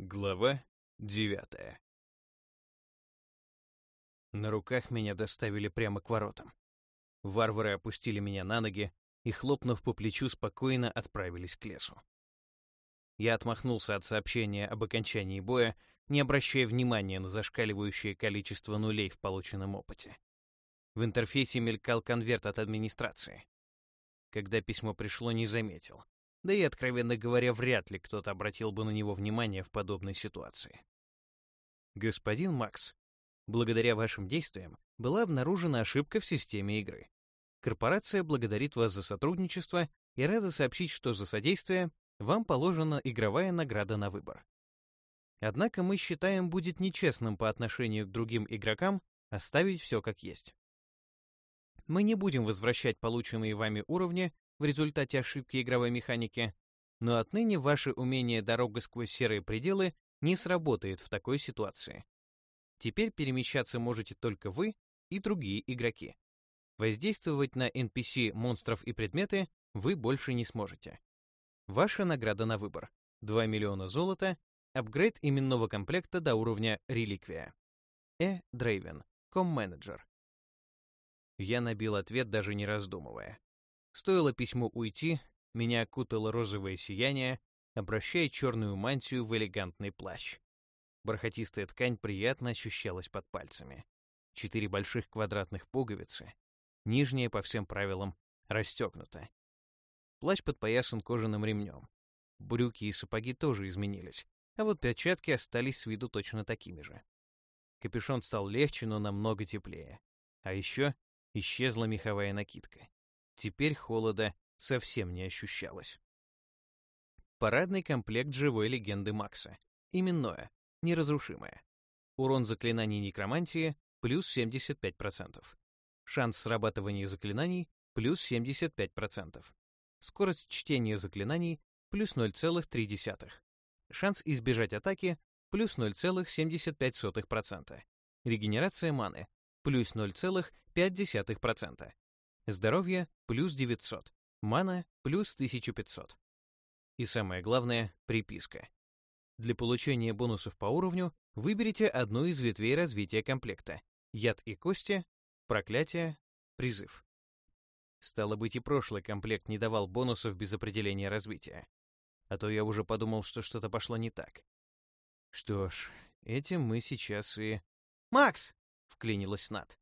Глава девятая На руках меня доставили прямо к воротам. Варвары опустили меня на ноги и, хлопнув по плечу, спокойно отправились к лесу. Я отмахнулся от сообщения об окончании боя, не обращая внимания на зашкаливающее количество нулей в полученном опыте. В интерфейсе мелькал конверт от администрации. Когда письмо пришло, не заметил. Да и, откровенно говоря, вряд ли кто-то обратил бы на него внимание в подобной ситуации. Господин Макс, благодаря вашим действиям была обнаружена ошибка в системе игры. Корпорация благодарит вас за сотрудничество и рада сообщить, что за содействие вам положена игровая награда на выбор. Однако мы считаем будет нечестным по отношению к другим игрокам оставить все как есть. Мы не будем возвращать полученные вами уровни в результате ошибки игровой механики, но отныне ваше умение дорога сквозь серые пределы не сработает в такой ситуации. Теперь перемещаться можете только вы и другие игроки. Воздействовать на NPC, монстров и предметы вы больше не сможете. Ваша награда на выбор — 2 миллиона золота, апгрейд именного комплекта до уровня реликвия. Э. Дрейвен, ком-менеджер. Я набил ответ, даже не раздумывая. Стоило письму уйти, меня окутало розовое сияние, обращая черную мантию в элегантный плащ. Бархатистая ткань приятно ощущалась под пальцами. Четыре больших квадратных пуговицы, нижняя, по всем правилам, расстегнута. Плащ подпоясан кожаным ремнем. Брюки и сапоги тоже изменились, а вот перчатки остались с виду точно такими же. Капюшон стал легче, но намного теплее. А еще исчезла меховая накидка. Теперь холода совсем не ощущалось. Парадный комплект живой легенды Макса. Именное, неразрушимое. Урон заклинаний некромантии плюс 75%. Шанс срабатывания заклинаний плюс 75%. Скорость чтения заклинаний плюс 0,3. Шанс избежать атаки плюс 0,75%. Регенерация маны плюс 0,5%. Здоровье плюс 900. Мана плюс 1500. И самое главное — приписка. Для получения бонусов по уровню выберите одну из ветвей развития комплекта. Яд и кости, проклятие, призыв. Стало быть, и прошлый комплект не давал бонусов без определения развития. А то я уже подумал, что что-то пошло не так. Что ж, этим мы сейчас и... «Макс!» — вклинилась Нат.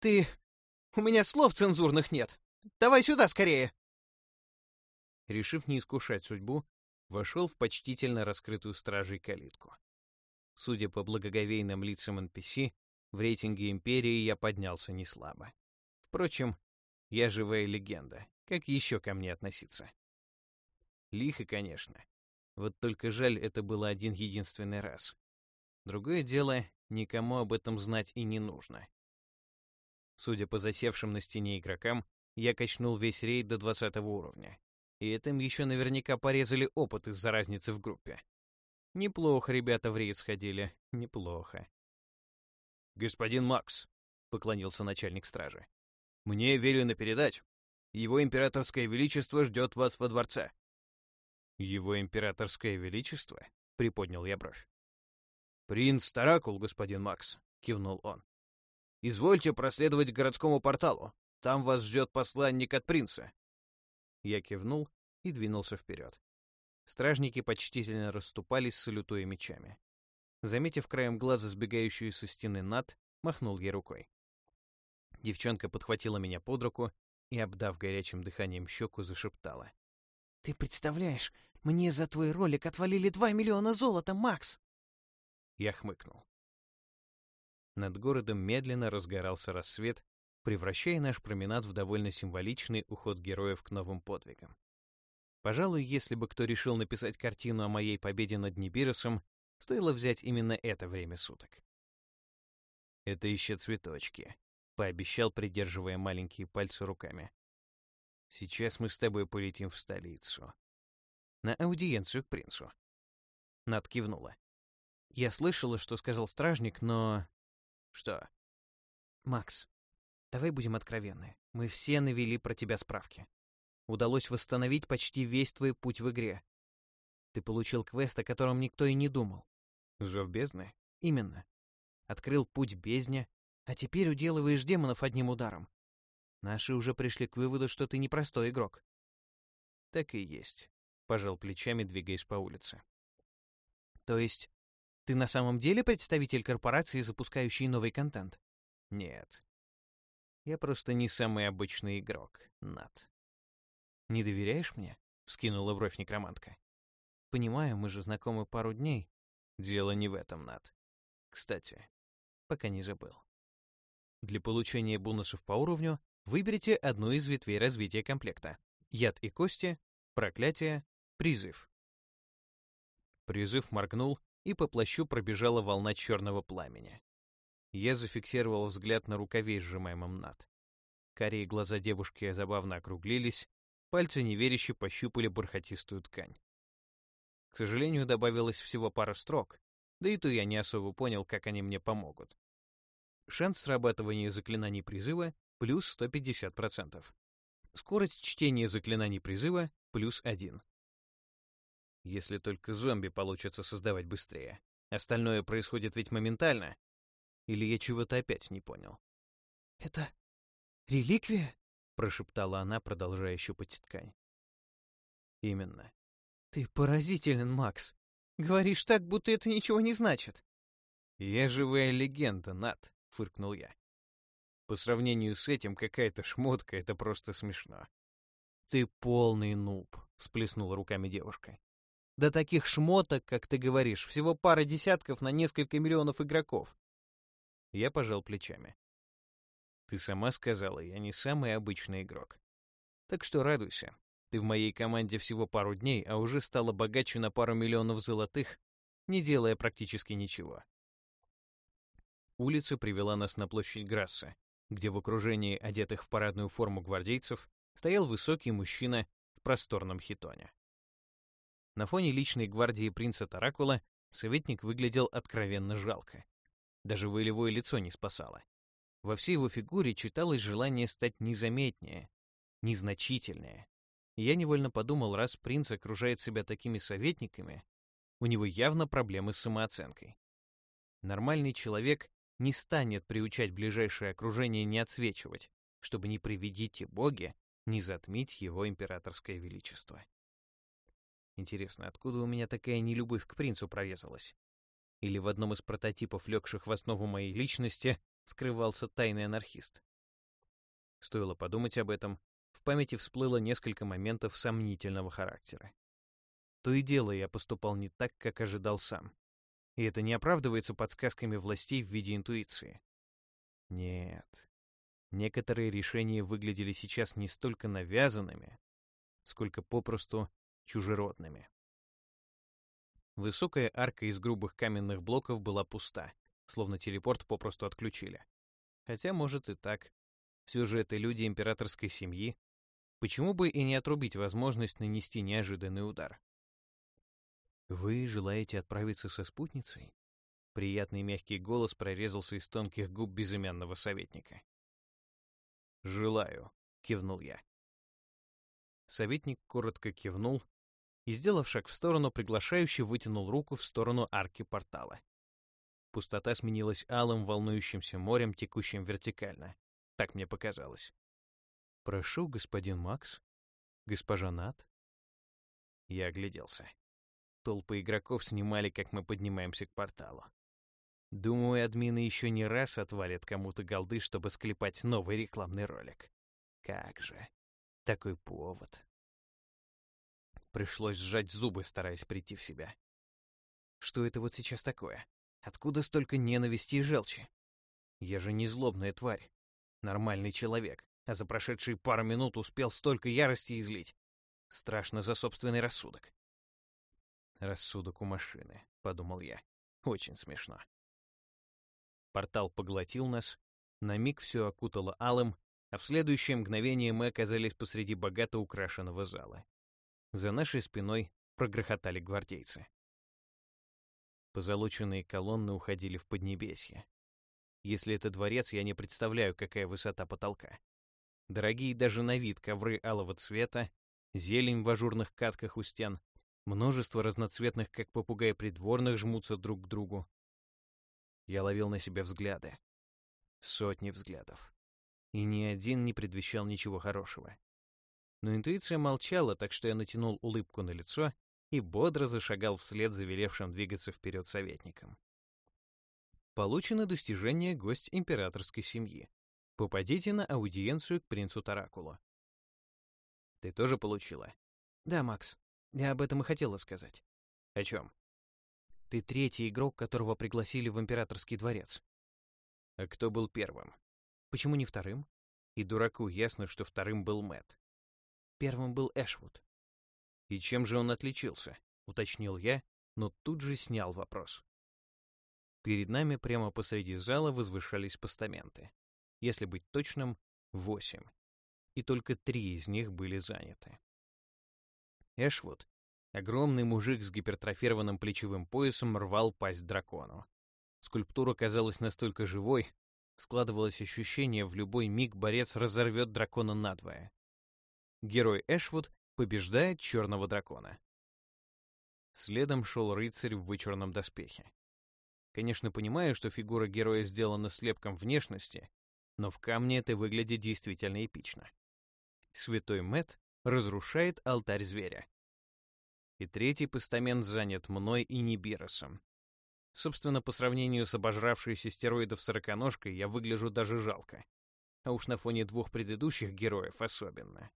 «Ты у меня слов цензурных нет. Давай сюда скорее!» Решив не искушать судьбу, вошел в почтительно раскрытую стражей калитку. Судя по благоговейным лицам NPC, в рейтинге Империи я поднялся не слабо. Впрочем, я живая легенда. Как еще ко мне относиться? Лихо, конечно. Вот только жаль, это было один единственный раз. Другое дело, никому об этом знать и не нужно. Судя по засевшим на стене игрокам, я качнул весь рейд до 20 уровня. И этим еще наверняка порезали опыт из-за разницы в группе. Неплохо ребята в рейд сходили, неплохо. «Господин Макс», — поклонился начальник стражи, — «мне велено передать. Его императорское величество ждет вас во дворце». «Его императорское величество?» — приподнял я бровь. «Принц Таракул, господин Макс», — кивнул он. Извольте проследовать к городскому порталу. Там вас ждет посланник от принца». Я кивнул и двинулся вперед. Стражники почтительно расступались, салютуя мечами. Заметив краем глаза сбегающую со стены Над, махнул ей рукой. Девчонка подхватила меня под руку и, обдав горячим дыханием щеку, зашептала. «Ты представляешь, мне за твой ролик отвалили два миллиона золота, Макс!» Я хмыкнул. Над городом медленно разгорался рассвет, превращая наш променад в довольно символичный уход героев к новым подвигам. Пожалуй, если бы кто решил написать картину о моей победе над Нибиросом, стоило взять именно это время суток. «Это еще цветочки», — пообещал, придерживая маленькие пальцы руками. «Сейчас мы с тобой полетим в столицу. На аудиенцию к принцу». Над кивнула. «Я слышала, что сказал стражник, но что? Макс, давай будем откровенны. Мы все навели про тебя справки. Удалось восстановить почти весь твой путь в игре. Ты получил квест, о котором никто и не думал. Зов бездны? Именно. Открыл путь бездне, а теперь уделываешь демонов одним ударом. Наши уже пришли к выводу, что ты непростой игрок. Так и есть. Пожал плечами, двигаясь по улице. То есть ты на самом деле представитель корпорации, запускающей новый контент? Нет. Я просто не самый обычный игрок, Над. Не доверяешь мне? Вскинула бровь некромантка. Понимаю, мы же знакомы пару дней. Дело не в этом, Над. Кстати, пока не забыл. Для получения бонусов по уровню выберите одну из ветвей развития комплекта. Яд и кости, проклятие, призыв. Призыв моргнул, и по плащу пробежала волна черного пламени. Я зафиксировал взгляд на рукаве, сжимаемом над. Карие глаза девушки забавно округлились, пальцы неверяще пощупали бархатистую ткань. К сожалению, добавилось всего пара строк, да и то я не особо понял, как они мне помогут. Шанс срабатывания заклинаний призыва плюс 150%. Скорость чтения заклинаний призыва плюс 1. Если только зомби получится создавать быстрее. Остальное происходит ведь моментально. Или я чего-то опять не понял? «Это реликвия?» — прошептала она, продолжая щупать ткань. «Именно». «Ты поразителен, Макс. Говоришь так, будто это ничего не значит». «Я живая легенда, Нат», — фыркнул я. По сравнению с этим, какая-то шмотка — это просто смешно. «Ты полный нуб», — всплеснула руками девушка. «До таких шмоток, как ты говоришь, всего пара десятков на несколько миллионов игроков». Я пожал плечами. «Ты сама сказала, я не самый обычный игрок. Так что радуйся. Ты в моей команде всего пару дней, а уже стала богаче на пару миллионов золотых, не делая практически ничего». Улица привела нас на площадь Грасса, где в окружении одетых в парадную форму гвардейцев стоял высокий мужчина в просторном хитоне. На фоне личной гвардии принца Таракула советник выглядел откровенно жалко. Даже волевое лицо не спасало. Во всей его фигуре читалось желание стать незаметнее, незначительнее. я невольно подумал, раз принц окружает себя такими советниками, у него явно проблемы с самооценкой. Нормальный человек не станет приучать ближайшее окружение не отсвечивать, чтобы не приведите боги, не затмить его императорское величество. Интересно, откуда у меня такая нелюбовь к принцу прорезалась? Или в одном из прототипов, легших в основу моей личности, скрывался тайный анархист? Стоило подумать об этом, в памяти всплыло несколько моментов сомнительного характера. То и дело я поступал не так, как ожидал сам. И это не оправдывается подсказками властей в виде интуиции. Нет. Некоторые решения выглядели сейчас не столько навязанными, сколько попросту чужеродными. Высокая арка из грубых каменных блоков была пуста, словно телепорт попросту отключили. Хотя, может, и так. Все же это люди императорской семьи. Почему бы и не отрубить возможность нанести неожиданный удар? «Вы желаете отправиться со спутницей?» Приятный мягкий голос прорезался из тонких губ безымянного советника. «Желаю», — кивнул я. Советник коротко кивнул и, сделав шаг в сторону, приглашающе вытянул руку в сторону арки портала. Пустота сменилась алым волнующимся морем, текущим вертикально. Так мне показалось. «Прошу, господин Макс. Госпожа Нат?» Я огляделся. Толпы игроков снимали, как мы поднимаемся к порталу. Думаю, админы еще не раз отвалят кому-то голды, чтобы склепать новый рекламный ролик. Как же. Такой повод. Пришлось сжать зубы, стараясь прийти в себя. Что это вот сейчас такое? Откуда столько ненависти и желчи? Я же не злобная тварь. Нормальный человек, а за прошедшие пару минут успел столько ярости излить. Страшно за собственный рассудок. Рассудок у машины, подумал я. Очень смешно. Портал поглотил нас, на миг все окутало алым, а в следующее мгновение мы оказались посреди богато украшенного зала. За нашей спиной прогрохотали гвардейцы. Позолоченные колонны уходили в поднебесье. Если это дворец, я не представляю, какая высота потолка. Дорогие даже на вид ковры алого цвета, зелень в ажурных катках у стен, Множество разноцветных, как попугай придворных, жмутся друг к другу. Я ловил на себе взгляды. Сотни взглядов. И ни один не предвещал ничего хорошего. Но интуиция молчала, так что я натянул улыбку на лицо и бодро зашагал вслед за велевшим двигаться вперед советником. Получено достижение гость императорской семьи. Попадите на аудиенцию к принцу Таракулу. Ты тоже получила? Да, Макс. Я об этом и хотела сказать. О чем? Ты третий игрок, которого пригласили в императорский дворец. А кто был первым? Почему не вторым? И дураку ясно, что вторым был Мэт. Первым был Эшвуд. И чем же он отличился? Уточнил я, но тут же снял вопрос. Перед нами прямо посреди зала возвышались постаменты. Если быть точным, восемь. И только три из них были заняты. Эшвуд, огромный мужик с гипертрофированным плечевым поясом, рвал пасть дракону. Скульптура казалась настолько живой, складывалось ощущение, в любой миг борец разорвет дракона надвое. Герой Эшвуд побеждает черного дракона. Следом шел рыцарь в вычурном доспехе. Конечно, понимаю, что фигура героя сделана слепком внешности, но в камне это выглядит действительно эпично. Святой Мэт разрушает алтарь зверя. И третий постамент занят мной и Нибиросом. Собственно, по сравнению с обожравшейся стероидов сороконожкой, я выгляжу даже жалко. А уж на фоне двух предыдущих героев особенно.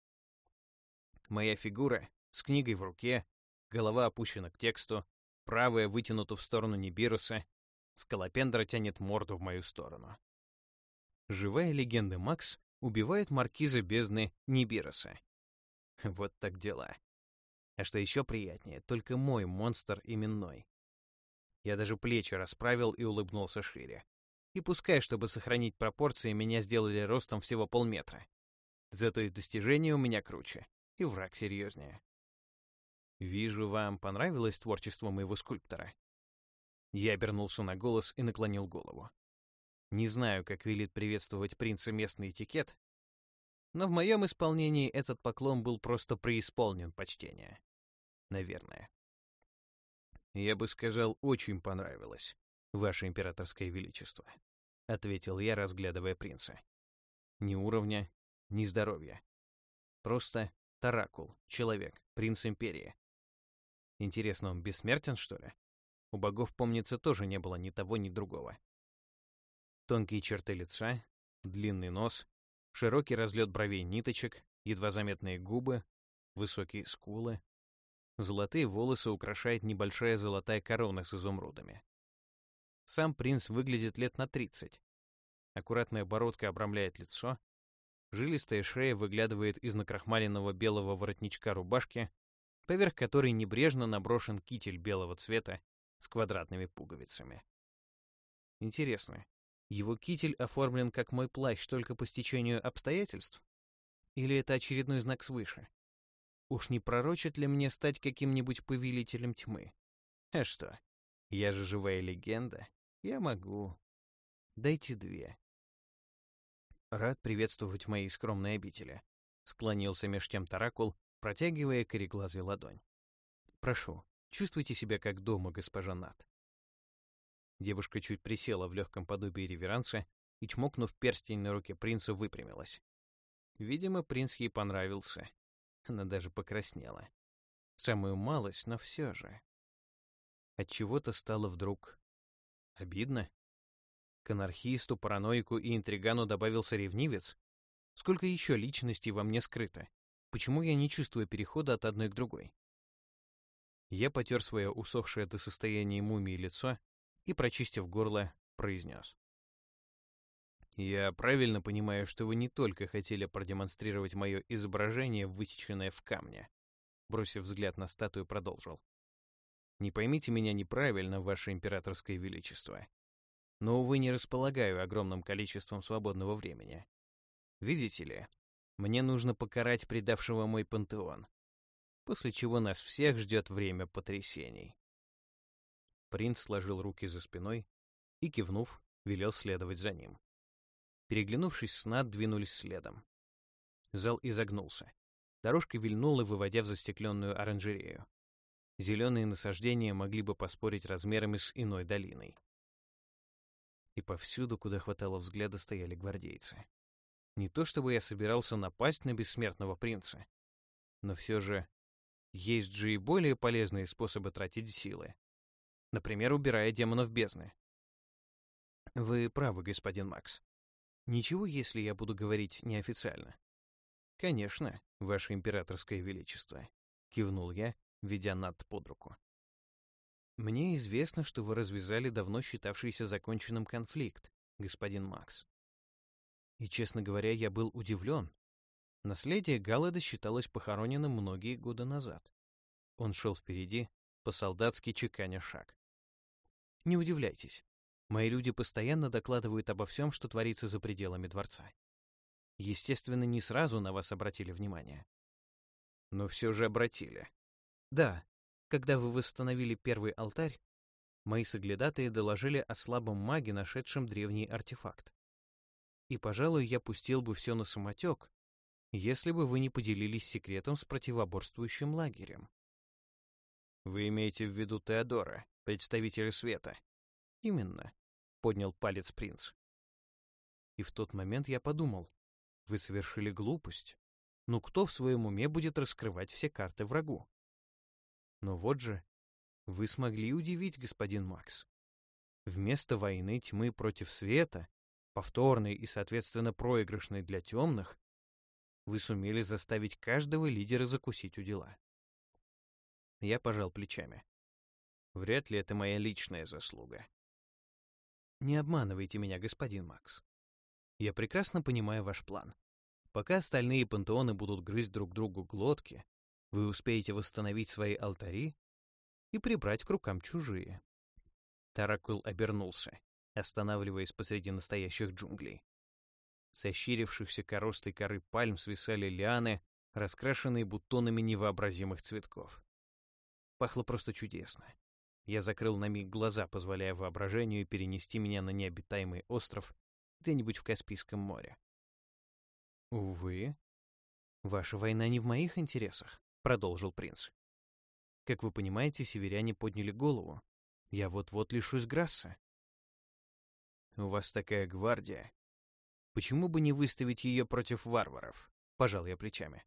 Моя фигура с книгой в руке, голова опущена к тексту, правая вытянута в сторону Нибируса, скалопендра тянет морду в мою сторону. Живая легенда Макс убивает маркиза бездны Нибируса. Вот так дела. А что еще приятнее, только мой монстр именной. Я даже плечи расправил и улыбнулся шире. И пускай, чтобы сохранить пропорции, меня сделали ростом всего полметра. Зато и достижения у меня круче, и враг серьезнее. Вижу, вам понравилось творчество моего скульптора. Я обернулся на голос и наклонил голову. Не знаю, как велит приветствовать принца местный этикет, но в моем исполнении этот поклон был просто преисполнен почтения. Наверное. «Я бы сказал, очень понравилось, Ваше Императорское Величество», — ответил я, разглядывая принца. «Ни уровня, ни здоровья. Просто Таракул, человек, принц Империи. Интересно, он бессмертен, что ли? У богов, помнится, тоже не было ни того, ни другого. Тонкие черты лица, длинный нос, широкий разлет бровей ниточек, едва заметные губы, высокие скулы. Золотые волосы украшает небольшая золотая корона с изумрудами. Сам принц выглядит лет на тридцать. Аккуратная бородка обрамляет лицо, жилистая шея выглядывает из накрахмаленного белого воротничка рубашки, поверх которой небрежно наброшен китель белого цвета с квадратными пуговицами. Интересно, его китель оформлен как мой плащ только по стечению обстоятельств? Или это очередной знак свыше? Уж не пророчит ли мне стать каким-нибудь повелителем тьмы? А что, я же живая легенда. Я могу. Дайте две. Рад приветствовать в моей скромной обители. Склонился меж тем Таракул, протягивая кореглазый ладонь. Прошу, чувствуйте себя как дома, госпожа Нат. Девушка чуть присела в легком подобии реверанса и, чмокнув перстень на руке принца, выпрямилась. Видимо, принц ей понравился. Она даже покраснела. Самую малость, но все же. От чего то стало вдруг обидно. Анархисту, параноику и интригану добавился ревнивец. Сколько еще личностей во мне скрыто? Почему я не чувствую перехода от одной к другой? Я потер свое усохшее до состояния мумии лицо и, прочистив горло, произнес. «Я правильно понимаю, что вы не только хотели продемонстрировать мое изображение, высеченное в камне?» Бросив взгляд на статую, продолжил. «Не поймите меня неправильно, ваше императорское величество. Но, увы, не располагаю огромным количеством свободного времени. Видите ли, мне нужно покарать предавшего мой пантеон, после чего нас всех ждет время потрясений. Принц сложил руки за спиной и, кивнув, велел следовать за ним. Переглянувшись с двинулись следом. Зал изогнулся. Дорожка вильнула, выводя в застекленную оранжерею. Зеленые насаждения могли бы поспорить размерами с иной долиной. И повсюду, куда хватало взгляда, стояли гвардейцы. Не то чтобы я собирался напасть на бессмертного принца, но все же есть же и более полезные способы тратить силы. Например, убирая демонов бездны. Вы правы, господин Макс. Ничего, если я буду говорить неофициально. Конечно, ваше императорское величество, кивнул я, ведя Над под руку. Мне известно, что вы развязали давно считавшийся законченным конфликт, господин Макс. И, честно говоря, я был удивлен. Наследие Галлада считалось похороненным многие годы назад. Он шел впереди, по-солдатски чеканя шаг. Не удивляйтесь. Мои люди постоянно докладывают обо всем, что творится за пределами дворца. Естественно, не сразу на вас обратили внимание. Но все же обратили. Да, когда вы восстановили первый алтарь, мои соглядатые доложили о слабом маге, нашедшем древний артефакт. И, пожалуй, я пустил бы все на самотек, если бы вы не поделились секретом с противоборствующим лагерем. Вы имеете в виду Теодора, представителя света? Именно, поднял палец принц. И в тот момент я подумал, вы совершили глупость. Ну кто в своем уме будет раскрывать все карты врагу? Но вот же, вы смогли удивить, господин Макс. Вместо войны тьмы против света, повторной и, соответственно, проигрышной для темных, вы сумели заставить каждого лидера закусить у дела. Я пожал плечами. Вряд ли это моя личная заслуга. Не обманывайте меня, господин Макс. Я прекрасно понимаю ваш план. Пока остальные пантеоны будут грызть друг другу глотки, вы успеете восстановить свои алтари и прибрать к рукам чужие. Таракул обернулся, останавливаясь посреди настоящих джунглей. С ощерившихся коростой коры пальм свисали лианы, раскрашенные бутонами невообразимых цветков. Пахло просто чудесно. Я закрыл на миг глаза, позволяя воображению перенести меня на необитаемый остров где-нибудь в Каспийском море. «Увы, ваша война не в моих интересах», — продолжил принц. «Как вы понимаете, северяне подняли голову. Я вот-вот лишусь Грасса». «У вас такая гвардия. Почему бы не выставить ее против варваров?» — пожал я плечами.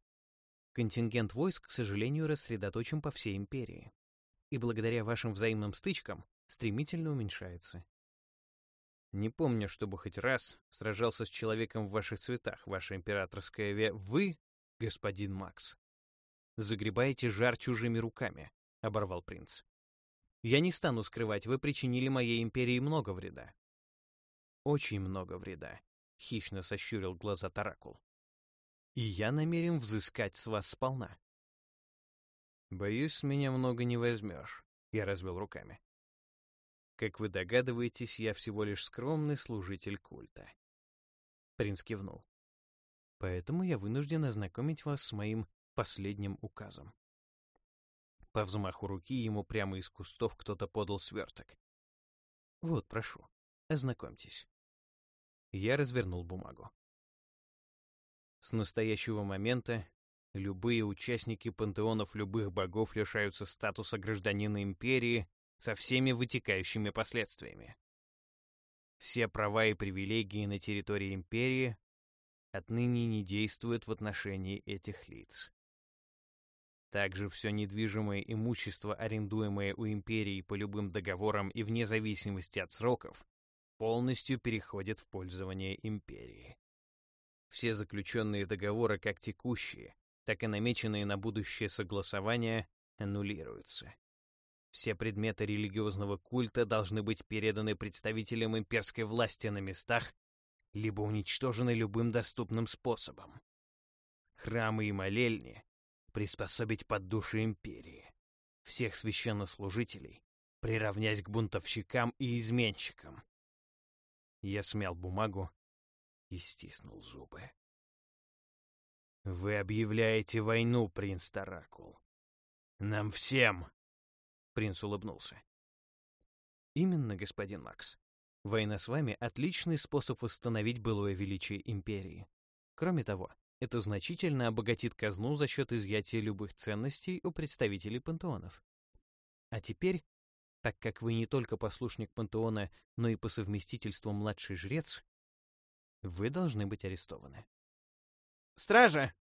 Контингент войск, к сожалению, рассредоточен по всей империи. И благодаря вашим взаимным стычкам стремительно уменьшается. Не помню, чтобы хоть раз сражался с человеком в ваших цветах, ваше императорское ве... Вы, господин Макс, загребаете жар чужими руками, — оборвал принц. Я не стану скрывать, вы причинили моей империи много вреда. Очень много вреда, — хищно сощурил глаза Таракул и я намерен взыскать с вас сполна. Боюсь, с меня много не возьмешь, я развел руками. Как вы догадываетесь, я всего лишь скромный служитель культа. Принц кивнул. Поэтому я вынужден ознакомить вас с моим последним указом. По взмаху руки ему прямо из кустов кто-то подал сверток. Вот, прошу, ознакомьтесь. Я развернул бумагу. С настоящего момента любые участники пантеонов любых богов лишаются статуса гражданина империи со всеми вытекающими последствиями. Все права и привилегии на территории империи отныне не действуют в отношении этих лиц. Также все недвижимое имущество, арендуемое у империи по любым договорам и вне зависимости от сроков, полностью переходит в пользование империи. Все заключенные договоры, как текущие, так и намеченные на будущее согласования, аннулируются. Все предметы религиозного культа должны быть переданы представителям имперской власти на местах, либо уничтожены любым доступным способом. Храмы и молельни приспособить под души империи. Всех священнослужителей приравнять к бунтовщикам и изменщикам. Я смял бумагу и стиснул зубы. «Вы объявляете войну, принц Таракул. Нам всем!» Принц улыбнулся. «Именно, господин Макс. Война с вами — отличный способ восстановить былое величие империи. Кроме того, это значительно обогатит казну за счет изъятия любых ценностей у представителей пантеонов. А теперь, так как вы не только послушник пантеона, но и по совместительству младший жрец, вы должны быть арестованы. «Стража!»